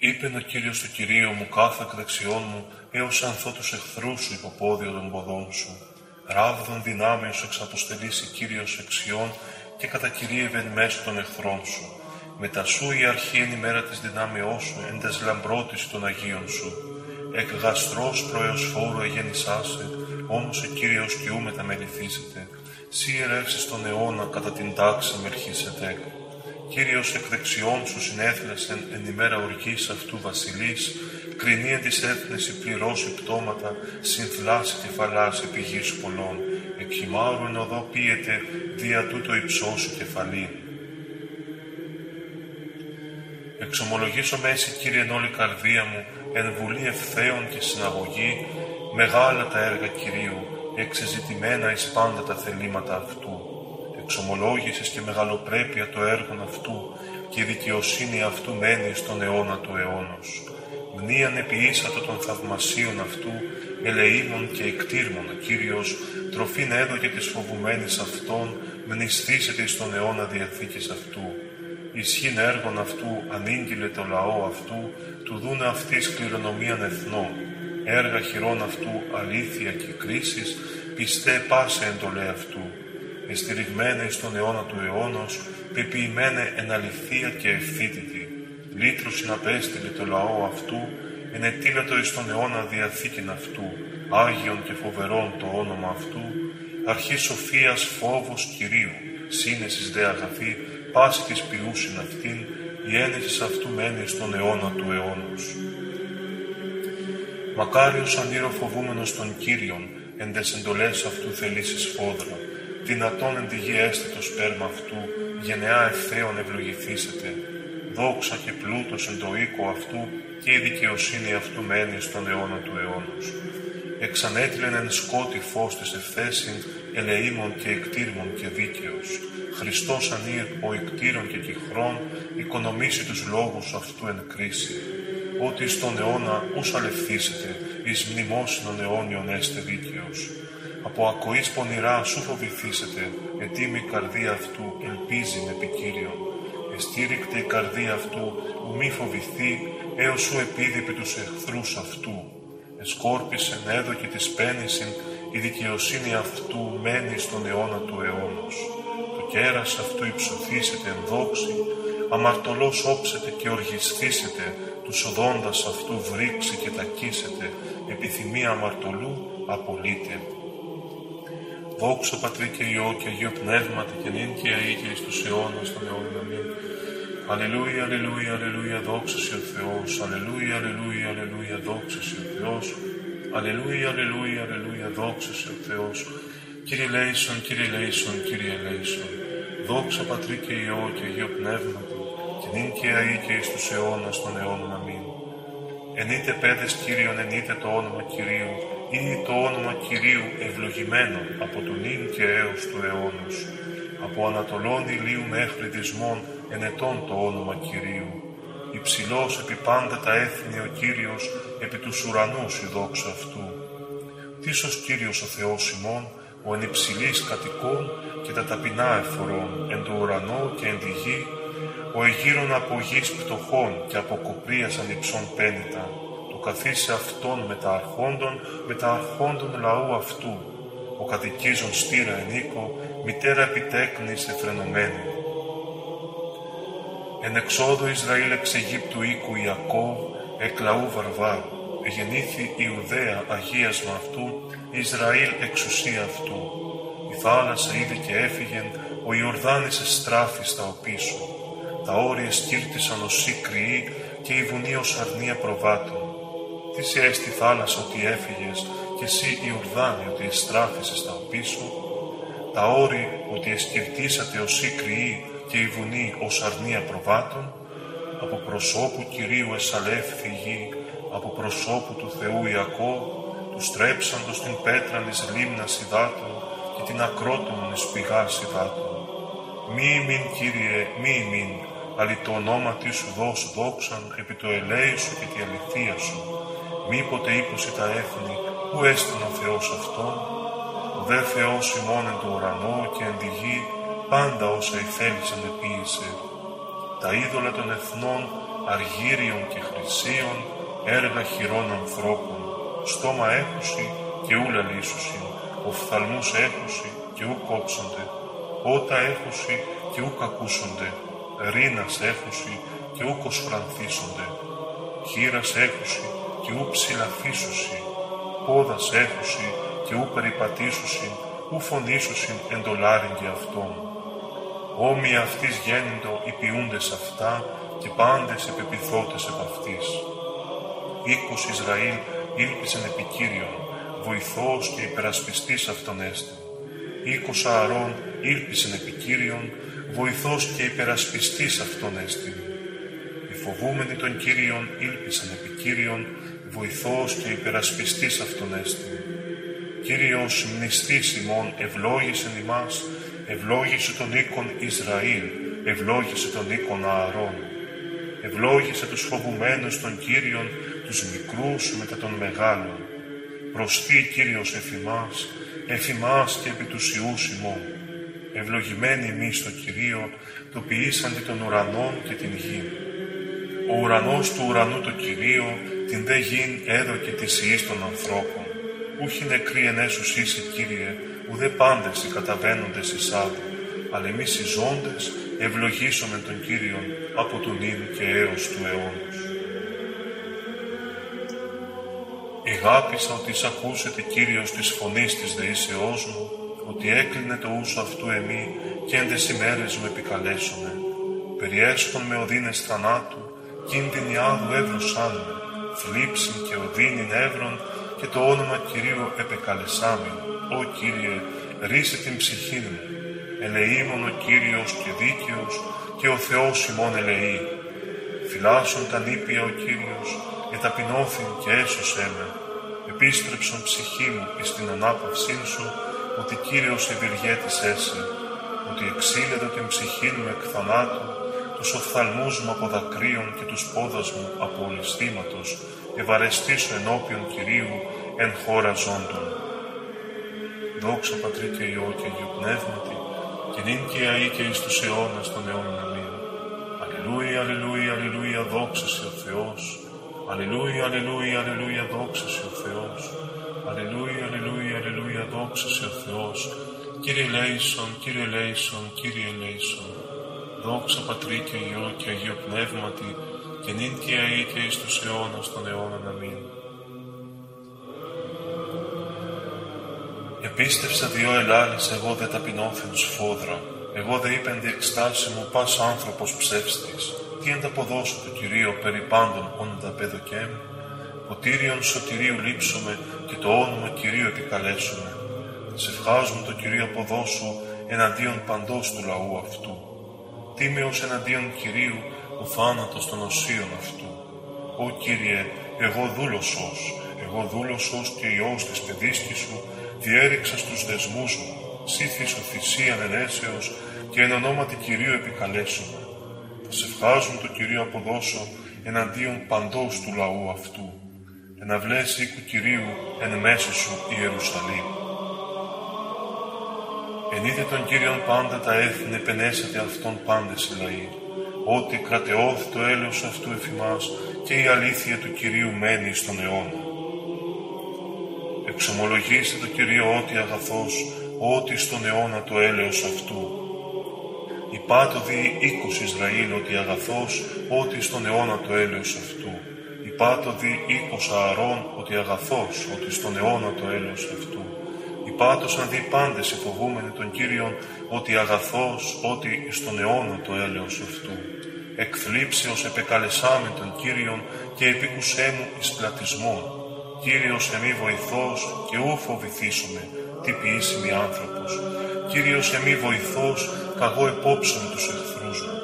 Είπεν ο Κύριος του Κυρίου μου κάθε εκ δεξιών μου, έως ανθώ τους εχθρούς σου υποπόδιο των ποδών σου. Ράβδον δυνάμεων σου εξαποστελήσει Κύριος εξιών και κατακυρίευεν μέσω των εχθρών σου. Μετά σου η αρχή εν ημέρα της δυνάμεώς σου, εν τες λαμπρότης των Αγίων σου. Εκ γαστρός προέως φόρου εγέννησάσε, όμως ο Κύριος και ού μεταμεληθήσετε. Σύ ερεύσεις τον αιώνα κατά την τάξη μερχίσετε. Κύριος εκ δεξιών σου συνέθλεσεν εν ημέρα οργής αυτού βασιλής, κρινή εν της έθνεση πληρώσει πτώματα, συνθλάσει κεφαλάς επί γης πολλών, εκ χυμάρου εν οδό πίεται, δια τούτο υψώσου κεφαλή. Εξομολογήσω μέση, Κύριε, εν όλη καρδία μου, εν βουλή ευθέων και συναγωγή, μεγάλα τα έργα Κυρίου, εξεζητημένα εις πάντα τα θελήματα αυτού. Εξομολόγησες και μεγαλοπρέπεια το έργο αυτού και η δικαιοσύνη αυτού μένει στον αιώνα του αιώνος. Μνήαν επιήσατο των θαυμασίων αυτού, ελεήμων και εκτήρμων ο Κύριος, τροφήν έδωκε της φοβουμένης αυτών, μνηστήσεται εις τον αιώνα διαθήκης αυτού. Ισχύν έργων αυτού ανήγγειλε το λαό αυτού, του δούνε αυτής κληρονομίαν εθνών. Έργα χειρών αυτού αλήθεια και κρίσης, πιστέ πάσε εντολέ αυτού. Εστηριγμένε εις τον αιώνα του αιώνος, πεποιημένε εν αληθεία και ευθύτητη. Λύτρου συναπέστειλε το λαό αυτού, ενετήλατο εις τον αιώνα διαθήκην αυτού, Άγιον και φοβερόν το όνομα αυτού, αρχή σοφίας φόβος Κυρίου, σύνεσης δε αγαθή, πάση της ποιούσιν αυτήν, η ένεση αυτού μένει στον αιώνα του αιώνος. Μακάριος ανήρο φοβούμενος των Κύριων, εν τες εντολές αυτού θελήσεις φόδρα, δυνατόν εν τη γη έστε το σπέρμα αυτού, γενεά ευθέων ευλογηθήσετε, δόξα και πλούτος εν το οίκο αυτού και η δικαιοσύνη αυτού μένει στον αιώνα του αιώνος. Εξανέτειλεν εν σκότη φως της ευθέσιν, ελεήμων και εκτήρμων και δίκαιος. Χριστός ανήρ ο εκτήρων και κυχρών, οικονομήσει τους λόγους αυτού εν κρίση. Ότι στον αιώνα ους αλευθήσετε, εις μνημόσυνον αιώνιον έστε δίκαιος. Από ακοής πονηρά σου φοβηθήσετε, ετοίμη η καρδία αυτού ελπίζει με επικύριον. Εστήρικτε η καρδία αυτού, ου μη φοβηθεί, έως σου επίδειπε τους εχθρούς αυτού. Εσκόρπισεν έδωκε της πένησιν, η δικαιοσύνη αυτού μένει στον αιώνα του αιώνος. Το κέρας αυτού υψωθήσετε εν δόξη, αμαρτωλός όψετε και οργισθήσετε, τους οδόντας αυτού βρήξει και τακίσετε, επιθυμία αμαρτωλού απολύτε. Δόξα Πατρί και Υιό και Αγίο Πνεύματι και νυν και αεί και εις τους αιώνας των αιώνων αμήν. Αλληλούια, αλληλούια, αλληλούια, δόξα σε ο Θεός. Αλληλούια, αλληλούια, αλληλούια, δόξα σε ο Θεός. Αλληλούια, αλληλούια, αλληλούια, δόξα σε ο Θεός. Κύριε Λέησον, Κύριε Λέησον, Κύριε Λέησον. Δόξα Πατρί και Υιό και Αγίο Πνεύματι και νυν και αεί και εις τους αιώνας των αιώνων αμήν. Ενείτε πέδες Κύριον, ενείτε το όνομα Κυρίου, ή το όνομα Κυρίου ευλογημένο από τον νυν και έως του αιώνος. Από Ανατολών ηλίου μέχρι δυσμών ενετών το όνομα Κυρίου. Υψηλός επί πάντα τα έθνη ο Κύριος, επί τους ουρανούς η δόξα αυτού. Τίσος Κύριος ο Θεός ημών, ο εν υψηλής κατοικών και τα ταπεινά εφορών, εν το ουρανό και εν τη γη, ο εγείρον από γης πτωχών και από κοπρίας ανυψών πένιτα, το καθίσε αυτόν με τα αρχόντων, με τα αρχόντων λαού αυτού, ο κατοικίζων στήρα ενίκο, μητέρα επιτέκνης εφρενωμένη. Εν εξόδου Ισραήλ εξ Αιγύπτου οίκου Ιακώβ, εκ λαού βαρβάρου, γεννήθη Ιουδαία αγίασμα αυτού, Ισραήλ εξουσία αυτού. Η θάλασσα είδε και έφυγεν, ο Ιορδάνης εστράφη στα οπίσου. Τα όρια σκύρτησαν ως κρυή και η βουνή ως αρνία προβάτων. Τι σε έστη θάλασσα ότι έφυγες και εσύ Ιορδάνη ότι εστράφησες στα οπίσου. Τα όρη ότι εσκυρτήσατε ως κρυή και η βουνή ως αρνία προβάτων. Από προσώπου Κυρίου εσαλεύθη γη, από προσώπου του Θεού Ιακώβ, του στρέψαντος την πέτραν εις λίμνας υδάτων και την ακρότομον εις πηγάς υδάτων. Μη μην, Κύριε, μη μην, αλλη το ονόματι σου δώσ' δόξαν επί το ελέη σου και τη αληθεία σου. Μήποτε είπωση τα έθνη, που έστειν ο Θεός αυτόν, ο δε Θεός ημών εν το ουρανό και εν τη γη, πάντα όσα η θέλησεν επίησε. Τα είδωλα των εθνών αργύριων και χρυσίων, έργα χειρών ανθρώπων, στόμα έχουσι και ούλα λύσουσι, οφθαλμούς έχουσι και ου κόψονται, ότα έχουσι και ου κακούσονται, ρήνας έχουσι και ου κοσφρανθίσονται, χείρας έχουσι και ου ψηλαφίσουσι, πόδας έχουσι και ου περιπατήσουσι, ου φωνήσουσιν εντολάριν και αυτόν. Όμοια αυτής γέννητο οι ποιούντες αυτά και πάντες επεπιθώτες επ' αυτής. Οίκος Ισραήλ ήλπισεν επί Κύριον, βοηθός και υπερασπιστής αυτον έστε. Οίκος Ααρών ήλπισεν επί Κύριον, βοηθός και υπερασπιστής αυτον έστε. Οι φοβούμενοι των Κύριων ήλπισαν επί Κύριον, βοηθός και υπερασπιστής αυτον έστε. Κύριος μνηστής ημών ευλόγησεν ημάς, ευλόγησε τον οίκον Ισραήλ, ευλόγησε τον οίκον Ααρών. Ευλόγησε τους φοβουμένους των Κύριων, τους μικρούς μετά των μεγάλων. Προστεί Κύριος εφημάς, εφημάς και επί τους Ιούς ημών. Ευλογημένοι εμείς στο Κυρίο, το ποιήσαντι των ουρανών και την γη. Ο ουρανός του ουρανού το Κυρίο, την δε γην έδωκε της ιής των ανθρώπων. Ούχι νεκροί ενέσους είσαι, Κύριε, ουδέ πάντες οι καταβαίνοντες εις άδου, αλλά εμείς οι ζώντες ευλογήσομεν τον Κύριον από του νυν και έως του αιώνος. Ηγάπησα ότι εισακούσετε Κύριος της φωνής της δεήσεώς μου, ότι έκλεινε το ούσο αυτού εμεί και έντες ημέρες μου επικαλέσομε. Περιέσχον με οδύνες θανάτου, κίνδυνοι άδου εύρωσάν με, θλίψην και οδύνην εύρων και το όνομα Κυρίου επεκαλεσάμεν. Ω Κύριε, ρίσε την ψυχή μου. Ελεήμον ο Κύριος και δίκαιος και ο Θεός ημών ελεεί. Φυλάσσον τα νήπια ο Κύριος, εταπεινώθην και έσωσέ με. Επίστρεψον ψυχή μου εις την ανάπαυσή σου, ότι Κύριος ευηργέτης έσαι, ότι εξήλεδο την ψυχή μου εκ θανάτου, τους οφθαλμούς μου από δακρύων και τους πόδας μου από ολισθήματος, ευαρεστήσω ενώπιον Κυρίου εν χώρα ζώντων. Δόξα Πατρί και Υιό και Αγίου Πνεύματι, και νυν και αεί και εις τους αιώνας των αιώνων αμήν. Αλληλούια, αλληλούια, αλληλούια, δόξα σε ο Θεός. Αλληλούια, αλληλούια, αλληλούια, δόξα σε ο Θεός. Αλληλούια, αλληλούια, αλληλούια, δόξα σε ο Θεός. Κύριε Λέησον, Κύριε Λέησον, Κύριε Λέησον. Δόξα Πατρί και Υιό και Αγίου Πνεύματι, και νυν και αεί και εις τους αιώνας των αιώνων αμήν. Επίστευσα δυο ελάλης, εγώ δε ταπεινώθην σφόδρα. Εγώ δε είπεν διεξτάσει μου πας άνθρωπος ψεύστης. Τι ανταποδώσω το Κυρίο περί πάντων όντα παιδοκέμ. Ποτήριον σωτηρίου λείψομαι και το όνομα Κυρίου επικαλέσουμε. Σε ευχάζουμε το Κυρίο αποδώσω εναντίον παντός του λαού αυτού. Τίμιος εναντίον Κυρίου ο θάνατος των οσίων αυτού. Ω Κύριε, εγώ δούλος ως, εγώ δούλος ως και Υιός της παιδίσκης σου, διέριξα στους δεσμούς μου, σύθισο θυσίαν ενέσεως και εν ονόματι Κυρίου επικαλέσομαι. Θα σε ευχάζουν το Κυρίο αποδώσω εναντίον παντός του λαού αυτού. Εναυλές οίκου Κυρίου εν μέσω σου Ιερουσαλήμ. Εν είδε τον Κύριον πάντα τα έθνη επενέσατε αυτόν πάντες οι λαοί ότι κρατεώθη το έλεος αυτού εφημάς και η αλήθεια του Κυρίου μένει στον αιώνα. Εξομολογήστε το Κυρίο ότι αγαθός, ότι στον αιώνα το έλεος αυτού. Υπάτω δι οίκος Ισραήλ ότι αγαθός, ότι στον αιώνα το έλεος αυτού. Υπάτω δι οίκος Ααρών ότι αγαθός, ότι στον αιώνα το έλεος αυτού. Υπάτωσαν δι πάντες οι φοβούμενοι των Κύριων, ότι αγαθός, ότι στον αιώνα το έλεος αυτού εκθλίψεως επεκαλεσάμεν τον Κύριον και επίκουσέ μου εις πλατισμόν. Κύριος εμή βοηθός και ου φοβηθήσομαι, τι ποιήσιμη άνθρωπος. Κύριος εμή βοηθός, καγώ επόψομαι τους εχθρούς μου.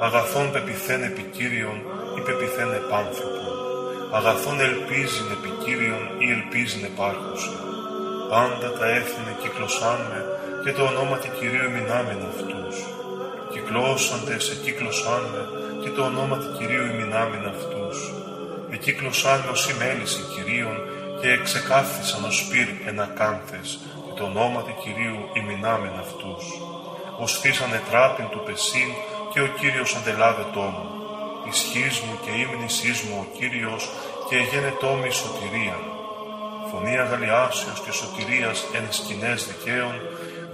Αγαθόν πεπιθέν επί Κύριον ή πεπιθέν επάνθρωπον. Αγαθόν ελπίζειν επί Κύριον ή ελπίζειν επάρχουσε. Πάντα τα έθνη κύκλωσάν με και το ονόματι Κυρίου μηνάμεν αυτούς κυκλώσαντες εκύκλωσάν με και το ονόματι Κυρίου ημινάμιν αυτούς. Εκύκλωσάν με ως ημέληση Κυρίων και εξεκάθισαν ως πυρ ενακάνθες και το ονόματι Κυρίου ημινάμιν αυτούς. Ως θύσανε τράπην του πεσίν και ο Κύριος αντελάβε τόμο. Ισχύς μου και ύμνησής μου ο Κύριος και εγένετό μη σωτηρία. Φωνή αγαλιάσεως και σωτηρίας εν σκηνές δικαίων,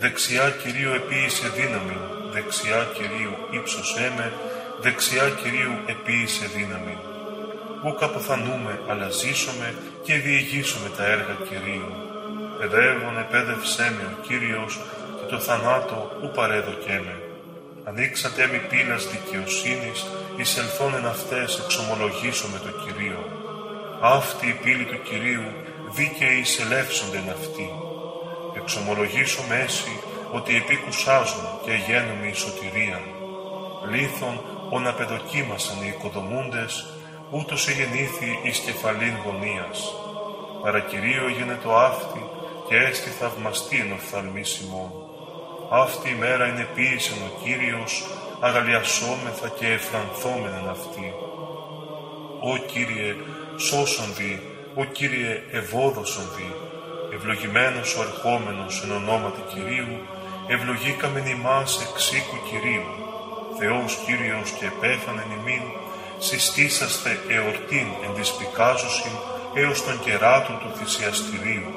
δεξιά Κυρίου επίησε δύναμη, δεξιά Κυρίου ύψωσέ με, δεξιά Κυρίου επίησε δύναμη. Ούκ αποθανούμε, αλλά ζήσομαι και διηγήσουμε τα έργα Κυρίου. Παιδεύον επέδευσέ με ο Κύριος και το θανάτο ου παρέδοκέ με. Ανοίξατε μη πείνας δικαιοσύνης, εισελθόν εν αυτές εξομολογήσω με το Κυρίο. Αυτή η πύλη του Κυρίου δίκαιοι εισελεύσονται εν αυτή. Εξομολογήσω μέση ότι επίκουσάζουν και γέννουμε η σωτηρία. Λίθον ον απεδοκίμασαν οι οικοδομούντες, ούτως εγεννήθη εις κεφαλήν γωνίας. Παρακυρίο έγινε το αυτή και έστι θαυμαστή εν οφθαλμή Σιμών. Αυτή η μέρα είναι ποίησεν ο Κύριος, αγαλιασόμεθα και εφρανθόμεν αυτή. Ω Κύριε, σώσον δι, ο Κύριε, ευόδοσον δι, ευλογημένος ο ερχόμενος εν ονόματι Κυρίου, ευλογήκαμεν ημάς εξ οίκου Κυρίου. Θεός Κύριος και επέφανεν ημίν, συστήσαστε εορτήν εν της πικάζωσιν έως των κεράτων του θυσιαστηρίου.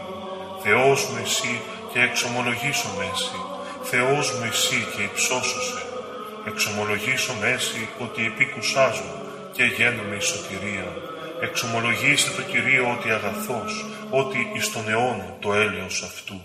Θεός μου εσύ και εξομολογήσω με εσύ, Θεός μου εσύ και υψώσωσε. Εξομολογήσω με εσύ ότι επίκουσάζω και γένομαι η σωτηρία. Εξομολογήστε το Κυρίο ότι αγαθός, ότι εις τον αιώνα το έλεος αυτού.